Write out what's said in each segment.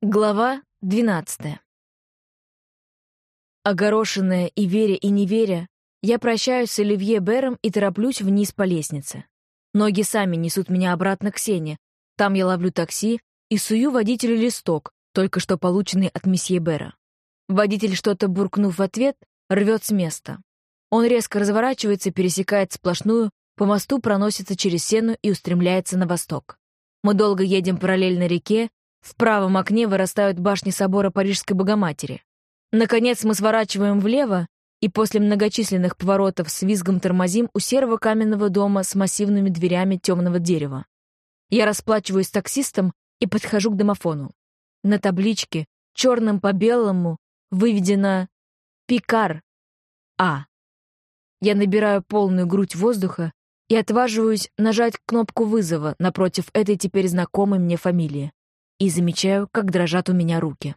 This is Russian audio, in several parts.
Глава 12 Огорошенная и веря, и не веря, я прощаюсь с Оливье Бером и тороплюсь вниз по лестнице. Ноги сами несут меня обратно к Сене. Там я ловлю такси и сую водителю листок, только что полученный от месье Бера. Водитель, что-то буркнув в ответ, рвет с места. Он резко разворачивается, пересекает сплошную, по мосту проносится через Сену и устремляется на восток. Мы долго едем параллельно реке, в правом окне вырастают башни собора Парижской Богоматери. Наконец мы сворачиваем влево и после многочисленных поворотов с визгом тормозим у серого каменного дома с массивными дверями темного дерева. Я расплачиваюсь с таксистом и подхожу к домофону. На табличке, черным по белому, выведено «Пикар А». Я набираю полную грудь воздуха и отваживаюсь нажать кнопку вызова напротив этой теперь знакомой мне фамилии и замечаю, как дрожат у меня руки.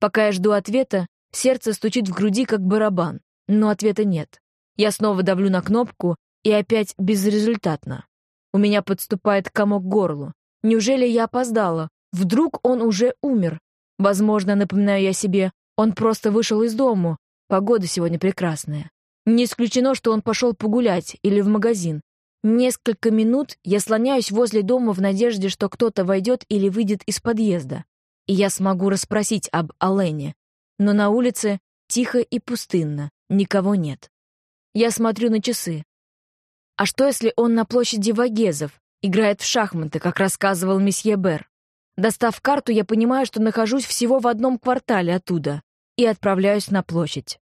Пока я жду ответа, сердце стучит в груди, как барабан, но ответа нет. Я снова давлю на кнопку, и опять безрезультатно. У меня подступает комок к горлу. Неужели я опоздала? Вдруг он уже умер? Возможно, напоминаю я себе, он просто вышел из дому. Погода сегодня прекрасная. Не исключено, что он пошел погулять или в магазин. Несколько минут я слоняюсь возле дома в надежде, что кто-то войдет или выйдет из подъезда, и я смогу расспросить об Алене. Но на улице тихо и пустынно, никого нет. Я смотрю на часы. А что, если он на площади Вагезов, играет в шахматы, как рассказывал месье Бер? Достав карту, я понимаю, что нахожусь всего в одном квартале оттуда, и отправляюсь на площадь.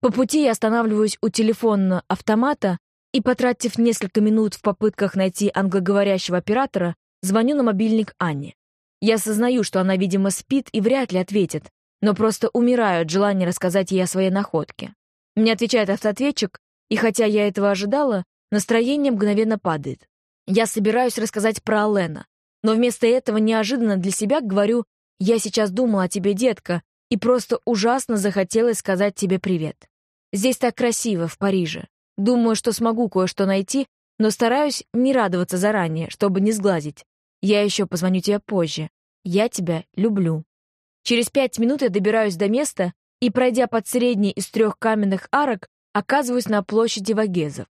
По пути я останавливаюсь у телефонного автомата и, потратив несколько минут в попытках найти англоговорящего оператора, звоню на мобильник Анне. Я осознаю, что она, видимо, спит и вряд ли ответит, но просто умираю от желания рассказать ей о своей находке. Мне отвечает автоответчик, и хотя я этого ожидала, настроение мгновенно падает. Я собираюсь рассказать про Алена, но вместо этого неожиданно для себя говорю «Я сейчас думала о тебе, детка, и просто ужасно захотелось сказать тебе привет. Здесь так красиво, в Париже. Думаю, что смогу кое-что найти, но стараюсь не радоваться заранее, чтобы не сглазить. Я еще позвоню тебе позже. Я тебя люблю. Через пять минут я добираюсь до места и, пройдя под средней из трех каменных арок, оказываюсь на площади Вагезов.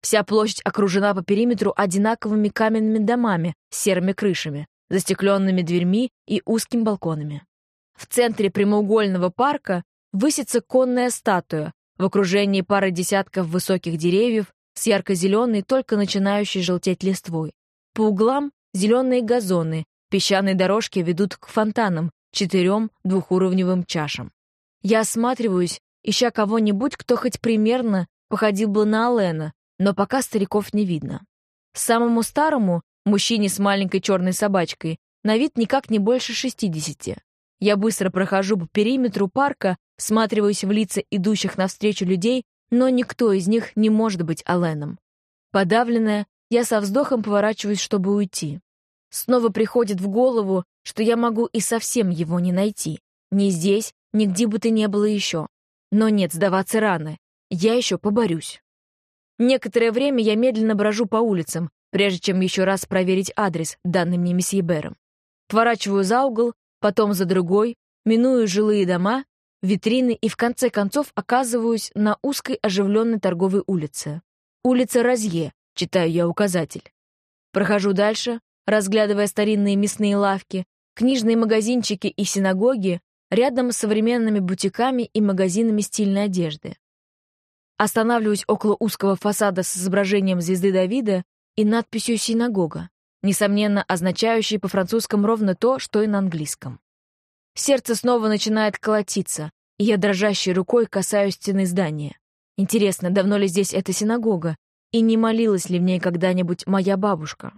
Вся площадь окружена по периметру одинаковыми каменными домами с серыми крышами, застекленными дверьми и узкими балконами. В центре прямоугольного парка высится конная статуя, в окружении пары десятков высоких деревьев с ярко-зеленой, только начинающей желтеть листвой. По углам зеленые газоны, песчаные дорожки ведут к фонтанам, четырем двухуровневым чашам. Я осматриваюсь, ища кого-нибудь, кто хоть примерно походил бы на Алена, но пока стариков не видно. Самому старому, мужчине с маленькой черной собачкой, на вид никак не больше шестидесяти. Я быстро прохожу по периметру парка, всматриваюсь в лица идущих навстречу людей, но никто из них не может быть Аленом. Подавленная, я со вздохом поворачиваюсь, чтобы уйти. Снова приходит в голову, что я могу и совсем его не найти. Ни здесь, ни где бы то ни было еще. Но нет, сдаваться рано. Я еще поборюсь. Некоторое время я медленно брожу по улицам, прежде чем еще раз проверить адрес, данный мне месье Бером. Поворачиваю за угол, потом за другой, миную жилые дома витрины и в конце концов оказываюсь на узкой оживленной торговой улице. Улица Розье, читаю я указатель. Прохожу дальше, разглядывая старинные мясные лавки, книжные магазинчики и синагоги рядом с современными бутиками и магазинами стильной одежды. Останавливаюсь около узкого фасада с изображением звезды Давида и надписью «Синагога», несомненно означающей по-французскому ровно то, что и на английском. Сердце снова начинает колотиться, и я дрожащей рукой касаюсь стены здания. Интересно, давно ли здесь эта синагога, и не молилась ли в ней когда-нибудь моя бабушка?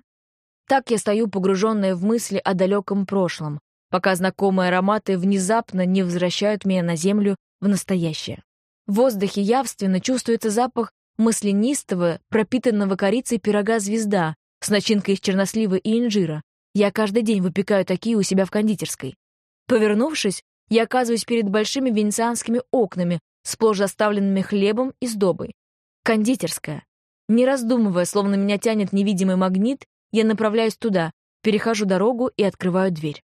Так я стою, погруженная в мысли о далеком прошлом, пока знакомые ароматы внезапно не возвращают меня на землю в настоящее. В воздухе явственно чувствуется запах маслянистого, пропитанного корицей пирога «Звезда» с начинкой из чернослива и инжира. Я каждый день выпекаю такие у себя в кондитерской. Повернувшись, я оказываюсь перед большими венецианскими окнами, сплошь заставленными хлебом и сдобой. Кондитерская. Не раздумывая, словно меня тянет невидимый магнит, я направляюсь туда, перехожу дорогу и открываю дверь.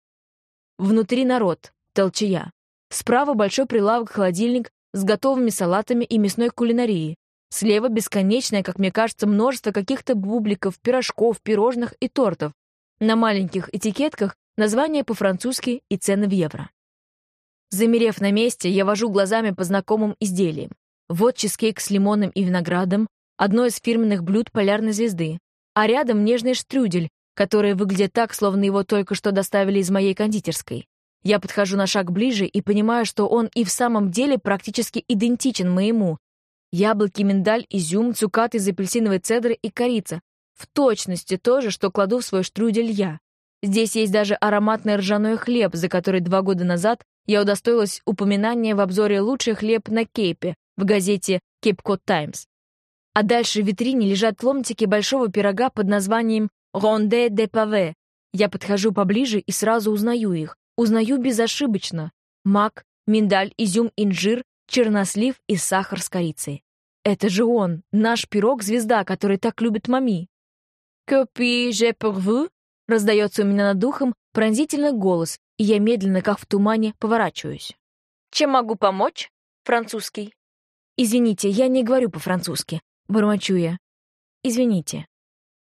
Внутри народ, толчая. Справа большой прилавок-холодильник с готовыми салатами и мясной кулинарией. Слева бесконечное, как мне кажется, множество каких-то бубликов, пирожков, пирожных и тортов. На маленьких этикетках названия по-французски и цены в евро. Замерев на месте, я вожу глазами по знакомым изделиям. Вот чизкейк с лимоном и виноградом, одно из фирменных блюд полярной звезды, а рядом нежный штрюдель, который выглядит так, словно его только что доставили из моей кондитерской. Я подхожу на шаг ближе и понимаю, что он и в самом деле практически идентичен моему. Яблоки, миндаль, изюм, цукат из апельсиновой цедры и корица. В точности то же, что кладу в свой штрудель я. Здесь есть даже ароматный ржаной хлеб, за который два года назад я удостоилась упоминания в обзоре «Лучший хлеб на Кейпе» в газете «Кейп Код Таймс». А дальше в витрине лежат ломтики большого пирога под названием «Ронде де Паве». Я подхожу поближе и сразу узнаю их. Узнаю безошибочно. Мак, миндаль, изюм, инжир, чернослив и сахар с корицей. Это же он, наш пирог-звезда, который так любит мами. «Que puis-je pour vous?» раздается у меня над духом пронзительный голос, и я медленно, как в тумане, поворачиваюсь. «Чем могу помочь?» «Французский». «Извините, я не говорю по-французски», — бормочу я. «Извините».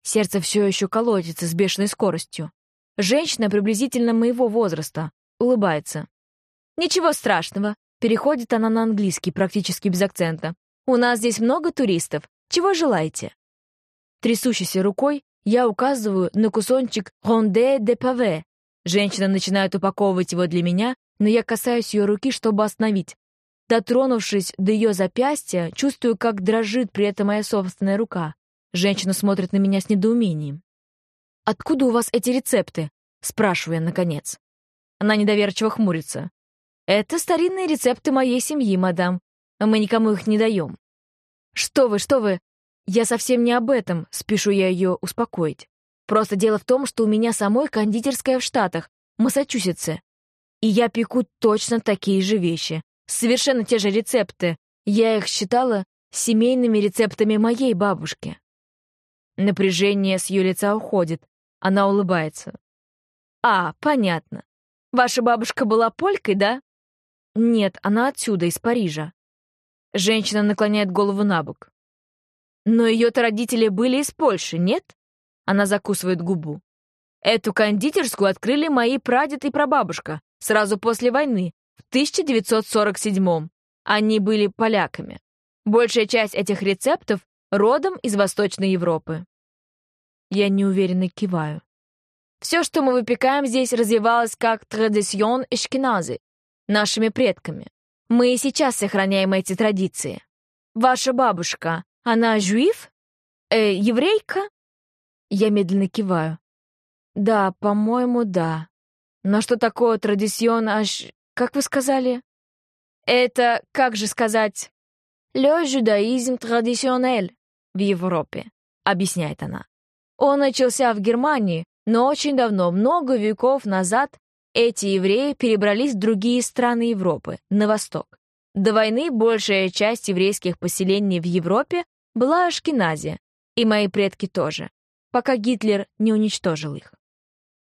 Сердце все еще колотится с бешеной скоростью. Женщина приблизительно моего возраста. Улыбается. «Ничего страшного». Переходит она на английский, практически без акцента. «У нас здесь много туристов. Чего желаете?» Трясущейся рукой я указываю на кусончик «ронде де паве». Женщина начинает упаковывать его для меня, но я касаюсь ее руки, чтобы остановить. Дотронувшись до ее запястья, чувствую, как дрожит при этом моя собственная рука. Женщина смотрит на меня с недоумением. «Откуда у вас эти рецепты?» — спрашиваю я, наконец. Она недоверчиво хмурится. «Это старинные рецепты моей семьи, мадам. Мы никому их не даем». «Что вы, что вы? Я совсем не об этом», — спешу я ее успокоить. «Просто дело в том, что у меня самой кондитерская в Штатах, Массачусетсе. И я пеку точно такие же вещи. Совершенно те же рецепты. Я их считала семейными рецептами моей бабушки». Напряжение с ее лица уходит, она улыбается. «А, понятно. Ваша бабушка была полькой, да?» «Нет, она отсюда, из Парижа». Женщина наклоняет голову на бок. «Но ее-то родители были из Польши, нет?» Она закусывает губу. «Эту кондитерскую открыли мои прадед и прабабушка сразу после войны, в 1947-м. Они были поляками. Большая часть этих рецептов родом из Восточной Европы. Я неуверенно киваю. Все, что мы выпекаем здесь, развивалось как традицион эшкенази, нашими предками. Мы и сейчас сохраняем эти традиции. Ваша бабушка, она жуив? Э, еврейка? Я медленно киваю. Да, по-моему, да. Но что такое традицион аж... Как вы сказали? Это, как же сказать, «Le judaïsme traditionnel» в Европе, объясняет она. Он начался в Германии, но очень давно, много веков назад, эти евреи перебрались в другие страны Европы, на восток. До войны большая часть еврейских поселений в Европе была Ашкеназия, и мои предки тоже, пока Гитлер не уничтожил их.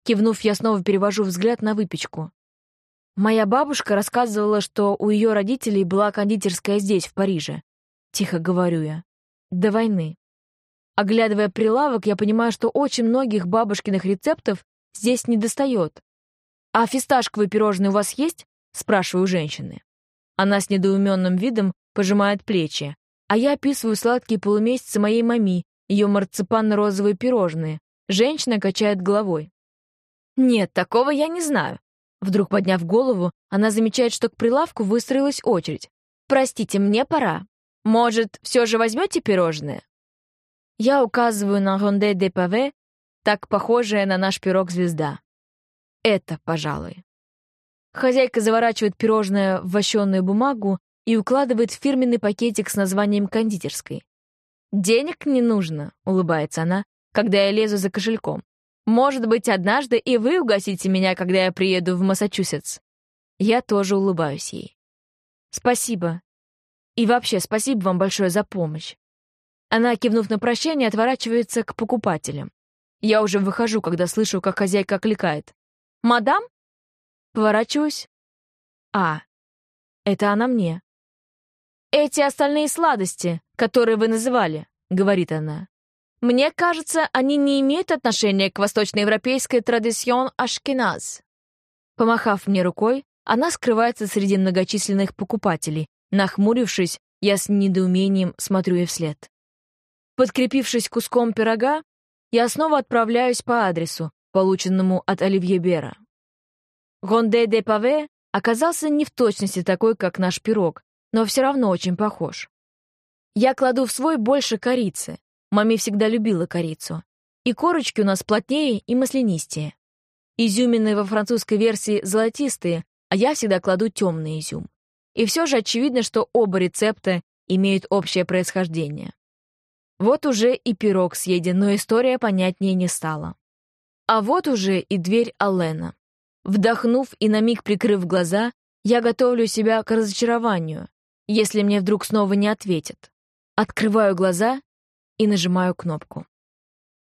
Кивнув, я снова перевожу взгляд на выпечку. Моя бабушка рассказывала, что у ее родителей была кондитерская здесь, в Париже. Тихо говорю я. До войны. Оглядывая прилавок, я понимаю, что очень многих бабушкиных рецептов здесь не достает. «А фисташковые пирожные у вас есть?» — спрашиваю женщины. Она с недоуменным видом пожимает плечи, а я описываю сладкие полумесяцы моей мами, ее марципанно-розовые пирожные. Женщина качает головой. «Нет, такого я не знаю». Вдруг подняв голову, она замечает, что к прилавку выстроилась очередь. «Простите, мне пора. Может, все же возьмете пирожные?» Я указываю на ронде де паве, так похожее на наш пирог-звезда. Это, пожалуй. Хозяйка заворачивает пирожное в вощенную бумагу и укладывает в фирменный пакетик с названием кондитерской. «Денег не нужно», — улыбается она, когда я лезу за кошельком. «Может быть, однажды и вы угостите меня, когда я приеду в Массачусетс». Я тоже улыбаюсь ей. «Спасибо. И вообще, спасибо вам большое за помощь. Она, кивнув на прощание, отворачивается к покупателям. Я уже выхожу, когда слышу, как хозяйка окликает. «Мадам?» Поворачиваюсь. А, это она мне. «Эти остальные сладости, которые вы называли», — говорит она. «Мне кажется, они не имеют отношения к восточноевропейской традицион ашкеназ». Помахав мне рукой, она скрывается среди многочисленных покупателей. Нахмурившись, я с недоумением смотрю ей вслед. Подкрепившись куском пирога, я снова отправляюсь по адресу, полученному от Оливье Бера. Ронде де Паве оказался не в точности такой, как наш пирог, но все равно очень похож. Я кладу в свой больше корицы. Маме всегда любила корицу. И корочки у нас плотнее и маслянистее. Изюмины во французской версии золотистые, а я всегда кладу темный изюм. И все же очевидно, что оба рецепта имеют общее происхождение. Вот уже и пирог съеден, но история понятнее не стала. А вот уже и дверь Аллена. Вдохнув и на миг прикрыв глаза, я готовлю себя к разочарованию, если мне вдруг снова не ответят. Открываю глаза и нажимаю кнопку.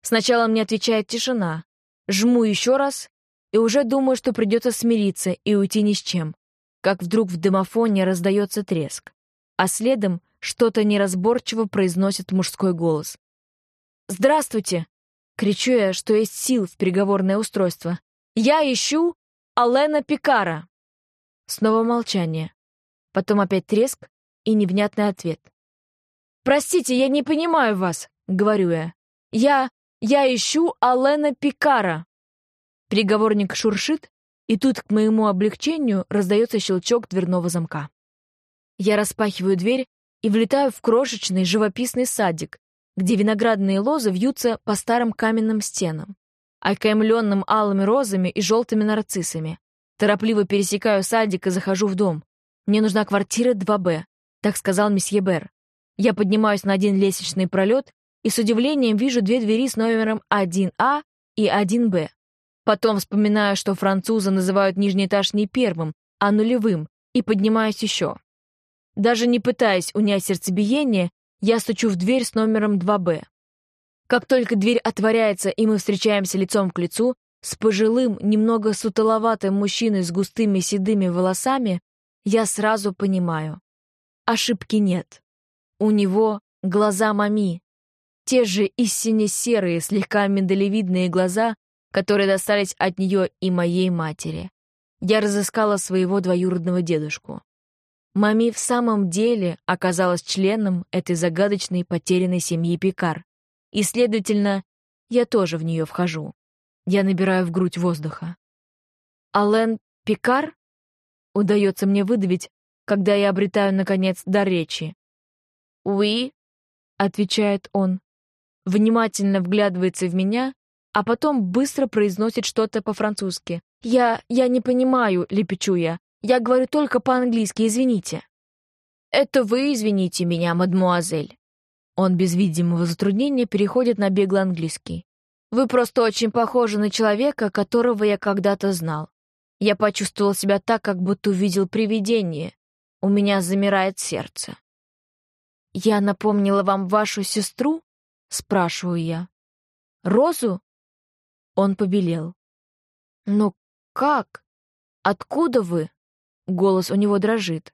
Сначала мне отвечает тишина. Жму еще раз и уже думаю, что придется смириться и уйти ни с чем. Как вдруг в домофоне раздается треск, а следом что-то неразборчиво произносит мужской голос. «Здравствуйте!» — кричу я, что есть сил в переговорное устройство. «Я ищу Алена Пикара!» Снова молчание. Потом опять треск и невнятный ответ. «Простите, я не понимаю вас», — говорю я. «Я... я ищу Алена Пикара». Переговорник шуршит, и тут к моему облегчению раздается щелчок дверного замка. Я распахиваю дверь и влетаю в крошечный живописный садик, где виноградные лозы вьются по старым каменным стенам, окаймленным алыми розами и желтыми нарциссами. Торопливо пересекаю садик и захожу в дом. Мне нужна квартира 2Б, так сказал месье Бер. Я поднимаюсь на один лестничный пролет и с удивлением вижу две двери с номером 1А и 1Б. Потом вспоминаю, что французы называют нижний этаж не первым, а нулевым, и поднимаюсь еще. Даже не пытаясь унять сердцебиение, я стучу в дверь с номером 2Б. Как только дверь отворяется, и мы встречаемся лицом к лицу, с пожилым, немного сутоловатым мужчиной с густыми седыми волосами, я сразу понимаю. Ошибки нет. У него глаза мами. Те же истинно серые, слегка миндалевидные глаза, которые достались от нее и моей матери. Я разыскала своего двоюродного дедушку. Мами в самом деле оказалась членом этой загадочной потерянной семьи Пикар, и, следовательно, я тоже в нее вхожу. Я набираю в грудь воздуха. «Ален Пикар?» Удается мне выдавить, когда я обретаю, наконец, дар речи. «Уи», — отвечает он, внимательно вглядывается в меня, а потом быстро произносит что-то по-французски. «Я... я не понимаю», — лепечу я. Я говорю только по-английски, извините». «Это вы извините меня, мадмуазель». Он без видимого затруднения переходит на беглый английский. «Вы просто очень похожи на человека, которого я когда-то знал. Я почувствовал себя так, как будто увидел привидение. У меня замирает сердце». «Я напомнила вам вашу сестру?» — спрашиваю я. «Розу?» Он побелел. «Но как? Откуда вы?» Голос у него дрожит.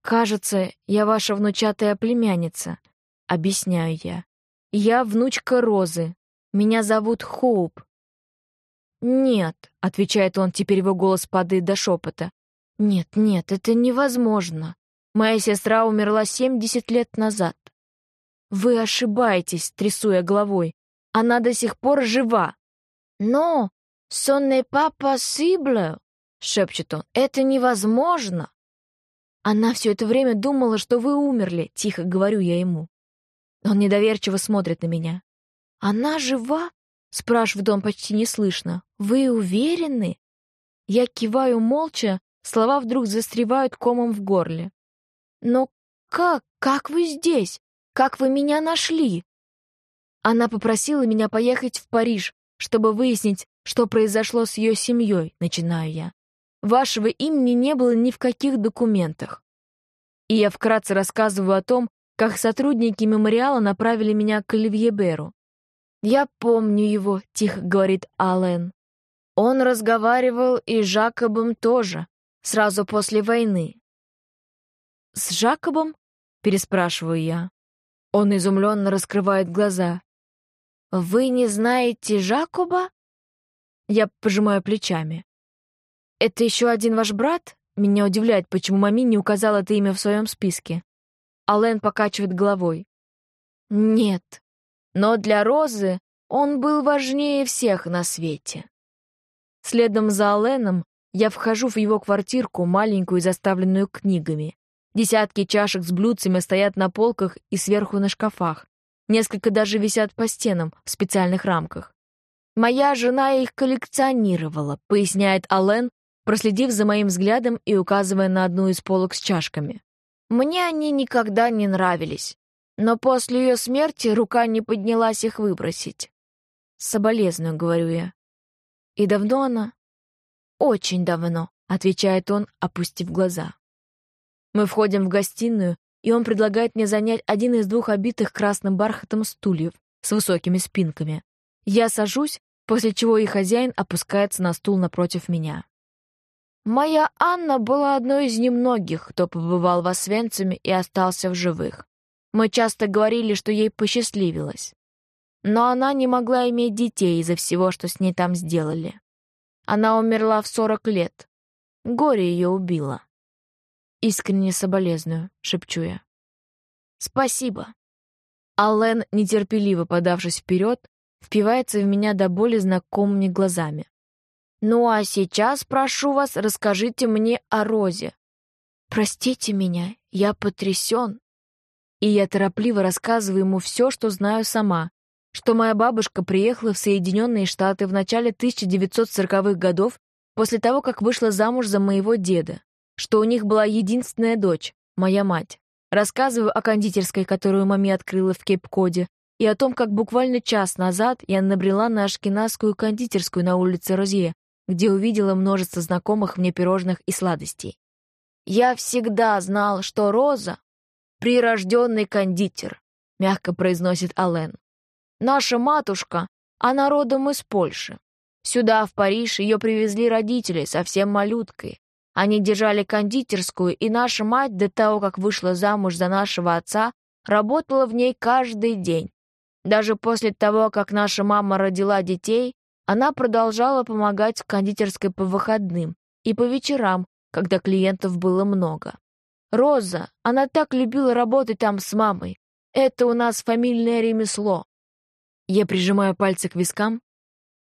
«Кажется, я ваша внучатая племянница», — объясняю я. «Я внучка Розы. Меня зовут Хоуп». «Нет», — отвечает он, теперь его голос падает до шепота. «Нет, нет, это невозможно. Моя сестра умерла 70 лет назад». «Вы ошибаетесь», — трясу я головой. «Она до сих пор жива». «Но, сон не pas possible», — шепчет он. «Это невозможно!» «Она все это время думала, что вы умерли», — тихо говорю я ему. Он недоверчиво смотрит на меня. «Она жива?» — спрашивает он почти неслышно. «Вы уверены?» Я киваю молча, слова вдруг застревают комом в горле. «Но как? Как вы здесь? Как вы меня нашли?» Она попросила меня поехать в Париж, чтобы выяснить, что произошло с ее семьей, начинаю я. Вашего имени не было ни в каких документах. И я вкратце рассказываю о том, как сотрудники мемориала направили меня к Оливье Беру. «Я помню его», — тихо говорит Аллен. Он разговаривал и с Жакобом тоже, сразу после войны. «С Жакобом?» — переспрашиваю я. Он изумленно раскрывает глаза. «Вы не знаете Жакоба?» Я пожимаю плечами. «Это еще один ваш брат?» Меня удивляет, почему мами не указала это имя в своем списке. Ален покачивает головой. «Нет, но для Розы он был важнее всех на свете». Следом за Аленом я вхожу в его квартирку, маленькую и заставленную книгами. Десятки чашек с блюдцами стоят на полках и сверху на шкафах. Несколько даже висят по стенам в специальных рамках. «Моя жена их коллекционировала», — поясняет Ален, проследив за моим взглядом и указывая на одну из полок с чашками. «Мне они никогда не нравились, но после ее смерти рука не поднялась их выбросить». «Соболезную», — говорю я. «И давно она?» «Очень давно», — отвечает он, опустив глаза. Мы входим в гостиную, и он предлагает мне занять один из двух обитых красным бархатом стульев с высокими спинками. Я сажусь, после чего и хозяин опускается на стул напротив меня. Моя Анна была одной из немногих, кто побывал в Освенциме и остался в живых. Мы часто говорили, что ей посчастливилось. Но она не могла иметь детей из-за всего, что с ней там сделали. Она умерла в сорок лет. Горе ее убило. «Искренне соболезную», — шепчу я. «Спасибо». Аллен, нетерпеливо подавшись вперед, впивается в меня до боли знакомыми глазами. Ну а сейчас, прошу вас, расскажите мне о Розе. Простите меня, я потрясен. И я торопливо рассказываю ему все, что знаю сама, что моя бабушка приехала в Соединенные Штаты в начале 1940-х годов после того, как вышла замуж за моего деда, что у них была единственная дочь, моя мать. Рассказываю о кондитерской, которую маме открыла в Кейп-Коде, и о том, как буквально час назад я набрела на ашкеназскую кондитерскую на улице Розье, где увидела множество знакомых мне пирожных и сладостей. «Я всегда знал, что Роза — прирожденный кондитер», — мягко произносит Ален. «Наша матушка, она родом из Польши. Сюда, в Париж, ее привезли родители, совсем малюткой. Они держали кондитерскую, и наша мать до того, как вышла замуж за нашего отца, работала в ней каждый день. Даже после того, как наша мама родила детей, она продолжала помогать в кондитерской по выходным и по вечерам, когда клиентов было много. Роза, она так любила работать там с мамой. Это у нас фамильное ремесло. Я прижимаю пальцы к вискам.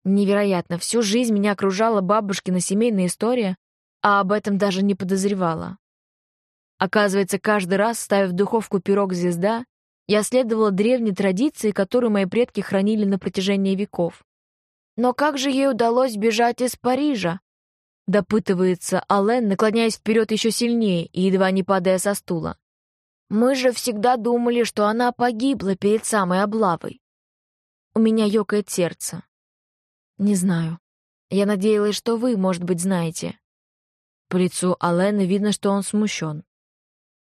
Невероятно, всю жизнь меня окружала бабушкина семейная история, а об этом даже не подозревала. Оказывается, каждый раз, ставив в духовку пирог «Звезда», я следовала древней традиции, которую мои предки хранили на протяжении веков. Но как же ей удалось бежать из Парижа? Допытывается Ален, наклоняясь вперед еще сильнее и едва не падая со стула. Мы же всегда думали, что она погибла перед самой облавой. У меня ёкает сердце. Не знаю. Я надеялась, что вы, может быть, знаете. По лицу Алена видно, что он смущен.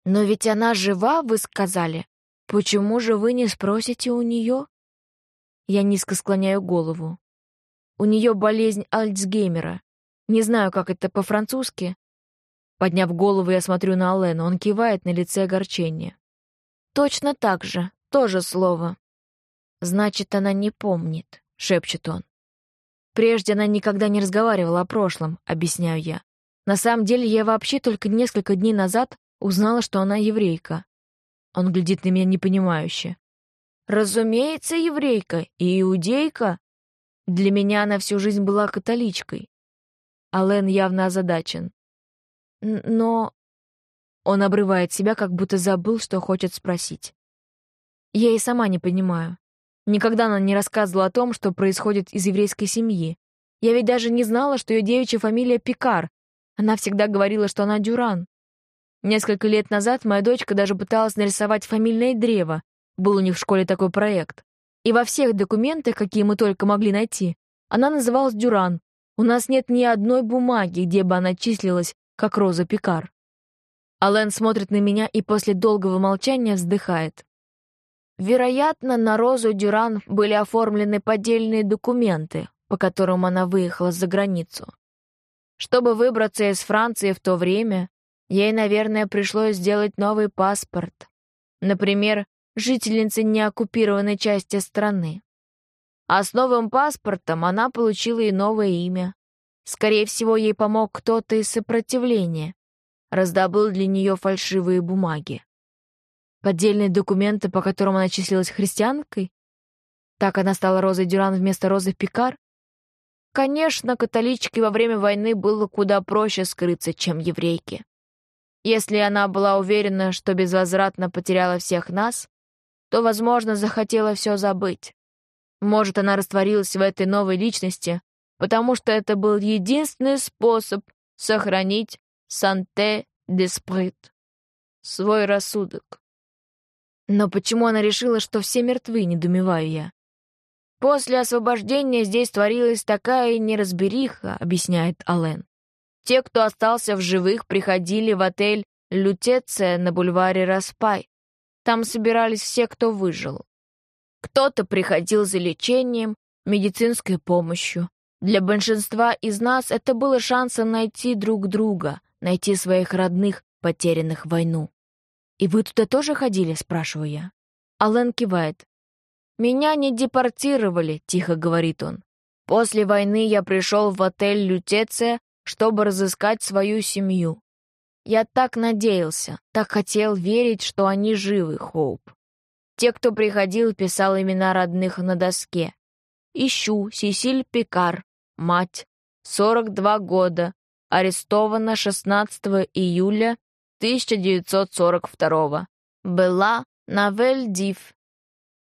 Но ведь она жива, вы сказали. Почему же вы не спросите у нее? Я низко склоняю голову. У нее болезнь Альцгеймера. Не знаю, как это по-французски. Подняв голову, я смотрю на Алена. Он кивает на лице огорчения. Точно так же. Тоже слово. Значит, она не помнит, шепчет он. Прежде она никогда не разговаривала о прошлом, объясняю я. На самом деле, я вообще только несколько дней назад узнала, что она еврейка. Он глядит на меня непонимающе. «Разумеется, еврейка и иудейка. Для меня она всю жизнь была католичкой. Ален явно озадачен. Но... Он обрывает себя, как будто забыл, что хочет спросить. Я и сама не понимаю. Никогда она не рассказывала о том, что происходит из еврейской семьи. Я ведь даже не знала, что ее девичья фамилия Пикар. Она всегда говорила, что она Дюран. Несколько лет назад моя дочка даже пыталась нарисовать фамильное древо. Был у них в школе такой проект. И во всех документах, какие мы только могли найти, она называлась Дюран. У нас нет ни одной бумаги, где бы она числилась, как Роза Пикар. Ален смотрит на меня и после долгого молчания вздыхает. Вероятно, на Розу Дюран были оформлены поддельные документы, по которым она выехала за границу. Чтобы выбраться из Франции в то время, ей, наверное, пришлось сделать новый паспорт. Например, жительницы неоккупированной части страны. А с новым паспортом она получила и новое имя. Скорее всего, ей помог кто-то из сопротивления. Раздобыл для нее фальшивые бумаги. Поддельные документы, по которым она числилась христианкой? Так она стала Розой Дюран вместо Розы Пикар? Конечно, католичке во время войны было куда проще скрыться, чем еврейке. Если она была уверена, что безвозвратно потеряла всех нас, то, возможно, захотела все забыть. Может, она растворилась в этой новой личности, потому что это был единственный способ сохранить санте десприт, свой рассудок. Но почему она решила, что все мертвы, недумеваю я? После освобождения здесь творилась такая неразбериха, объясняет Ален. Те, кто остался в живых, приходили в отель «Лютеция» на бульваре Распай. Там собирались все, кто выжил. Кто-то приходил за лечением, медицинской помощью. Для большинства из нас это было шансом найти друг друга, найти своих родных, потерянных в войну. «И вы туда тоже ходили?» — спрашиваю я. Ален кивает. «Меня не депортировали», — тихо говорит он. «После войны я пришел в отель «Лютеция», чтобы разыскать свою семью. Я так надеялся, так хотел верить, что они живы, Хоуп. Те, кто приходил, писал имена родных на доске. Ищу Сесиль Пикар, мать, 42 года, арестована 16 июля 1942 Была Навель Див,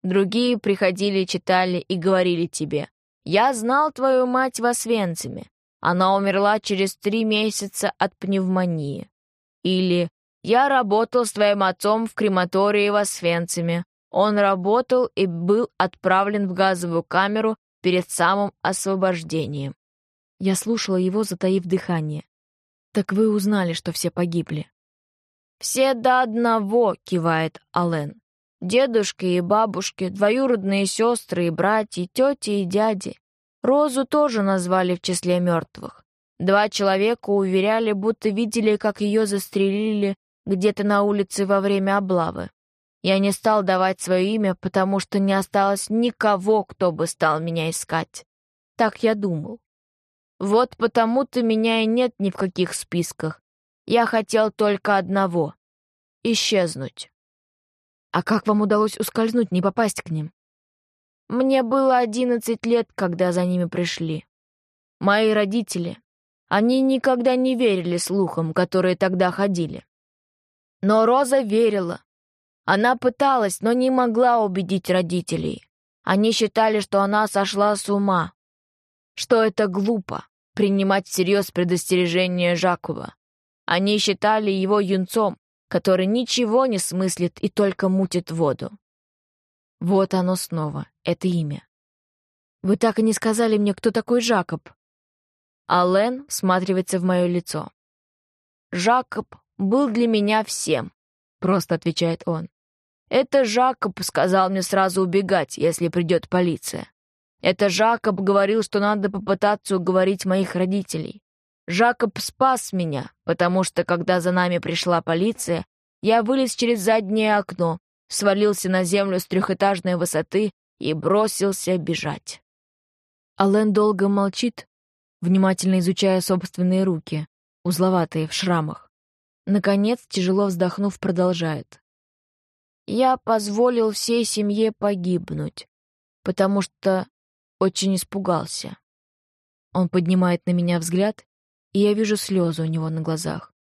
Другие приходили, читали и говорили тебе, «Я знал твою мать в Освенциме. Она умерла через три месяца от пневмонии». Или «Я работал с твоим отцом в крематории в Освенциме. Он работал и был отправлен в газовую камеру перед самым освобождением». Я слушала его, затаив дыхание. «Так вы узнали, что все погибли?» «Все до одного», — кивает Ален. Дедушки и бабушки, двоюродные сестры и братья, тети и дяди. Розу тоже назвали в числе мертвых. Два человека уверяли, будто видели, как ее застрелили где-то на улице во время облавы. Я не стал давать свое имя, потому что не осталось никого, кто бы стал меня искать. Так я думал. Вот потому-то меня и нет ни в каких списках. Я хотел только одного — исчезнуть. А как вам удалось ускользнуть, не попасть к ним? Мне было одиннадцать лет, когда за ними пришли. Мои родители, они никогда не верили слухам, которые тогда ходили. Но Роза верила. Она пыталась, но не могла убедить родителей. Они считали, что она сошла с ума, что это глупо — принимать всерьез предостережение Жакова. Они считали его юнцом, который ничего не смыслит и только мутит воду. Вот оно снова, это имя. Вы так и не сказали мне, кто такой Жакоб. Аллен всматривается в мое лицо. Жакоб был для меня всем, просто отвечает он. Это Жакоб сказал мне сразу убегать, если придет полиция. Это Жакоб говорил, что надо попытаться уговорить моих родителей. Жакоб спас меня, потому что, когда за нами пришла полиция, я вылез через заднее окно, свалился на землю с трехэтажной высоты и бросился бежать. Ален долго молчит, внимательно изучая собственные руки, узловатые в шрамах. Наконец, тяжело вздохнув, продолжает. «Я позволил всей семье погибнуть, потому что очень испугался». Он поднимает на меня взгляд, и я вижу слезы у него на глазах.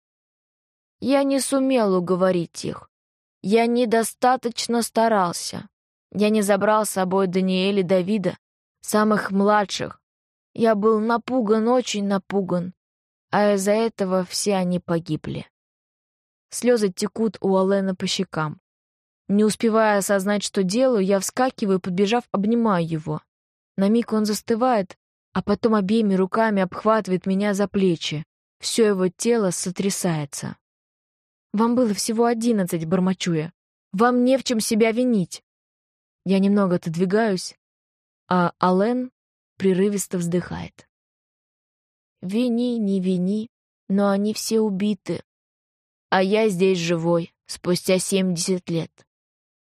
Я не сумел уговорить их. Я недостаточно старался. Я не забрал с собой Даниэля и Давида, самых младших. Я был напуган, очень напуган, а из-за этого все они погибли. Слезы текут у Алена по щекам. Не успевая осознать, что делаю, я вскакиваю, подбежав, обнимаю его. На миг он застывает, а потом обеими руками обхватывает меня за плечи. Все его тело сотрясается. «Вам было всего одиннадцать, бормочу я. Вам не в чем себя винить». Я немного отодвигаюсь, а Ален прерывисто вздыхает. «Вини, не вини, но они все убиты. А я здесь живой, спустя семьдесят лет.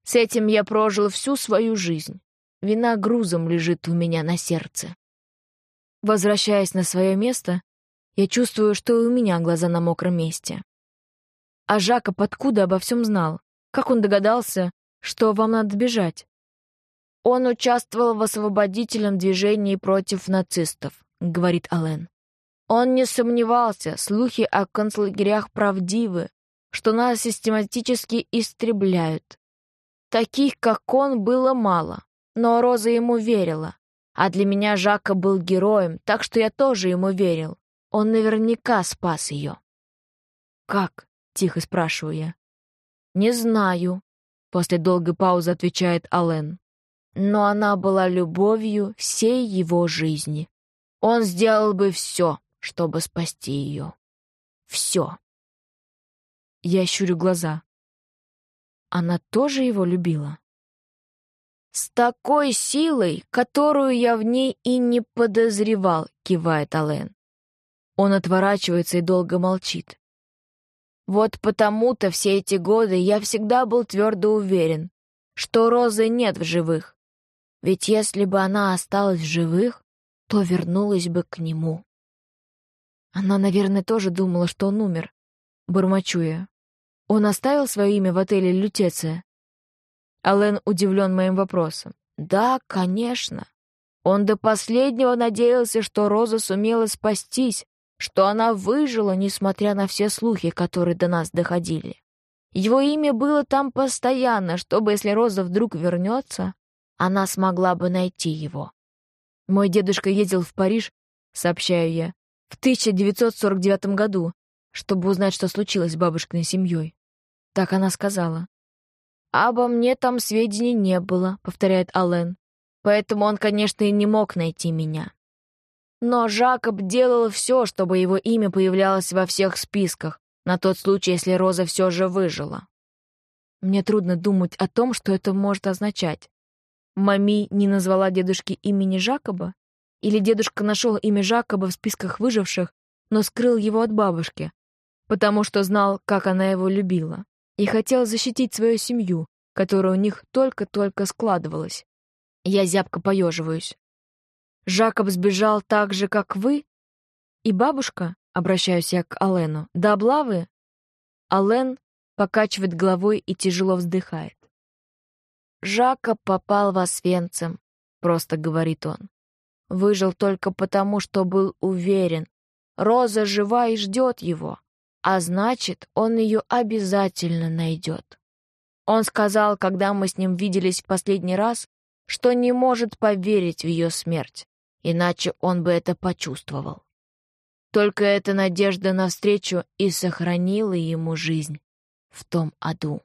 С этим я прожил всю свою жизнь. Вина грузом лежит у меня на сердце. Возвращаясь на свое место, я чувствую, что и у меня глаза на мокром месте. А Жакоб откуда обо всем знал? Как он догадался, что вам надо бежать? Он участвовал в освободительном движении против нацистов, говорит Ален. Он не сомневался, слухи о концлагерях правдивы, что нас систематически истребляют. Таких, как он, было мало, но Роза ему верила. А для меня Жака был героем, так что я тоже ему верил. Он наверняка спас ее. «Как?» — тихо спрашиваю я. «Не знаю», — после долгой паузы отвечает Ален. «Но она была любовью всей его жизни. Он сделал бы все, чтобы спасти ее. Все». Я щурю глаза. Она тоже его любила? «С такой силой, которую я в ней и не подозревал», — кивает Ален. Он отворачивается и долго молчит. «Вот потому-то все эти годы я всегда был твердо уверен, что Розы нет в живых. Ведь если бы она осталась в живых, то вернулась бы к нему». Она, наверное, тоже думала, что он умер, бормочу. Он оставил свое имя в отеле «Лютеция»? Ален удивлен моим вопросом. «Да, конечно. Он до последнего надеялся, что Роза сумела спастись, что она выжила, несмотря на все слухи, которые до нас доходили. Его имя было там постоянно, чтобы, если Роза вдруг вернется, она смогла бы найти его. Мой дедушка ездил в Париж, сообщаю я, в 1949 году, чтобы узнать, что случилось с бабушкиной семьей. Так она сказала. «Обо мне там сведений не было», — повторяет Аллен. «Поэтому он, конечно, и не мог найти меня». Но Жакоб делал все, чтобы его имя появлялось во всех списках, на тот случай, если Роза все же выжила. Мне трудно думать о том, что это может означать. Мами не назвала дедушке имени Жакоба? Или дедушка нашел имя Жакоба в списках выживших, но скрыл его от бабушки, потому что знал, как она его любила и хотел защитить свою семью, которая у них только-только складывалась. Я зябко поеживаюсь. Жакоб сбежал так же, как вы? И бабушка, обращаюсь я к Алену, до облавы? Ален покачивает головой и тяжело вздыхает. «Жакоб попал в Освенцим», — просто говорит он. «Выжил только потому, что был уверен. Роза жива и ждет его а значит, он ее обязательно найдет. Он сказал, когда мы с ним виделись в последний раз, что не может поверить в ее смерть, иначе он бы это почувствовал. Только эта надежда на встречу и сохранила ему жизнь в том аду.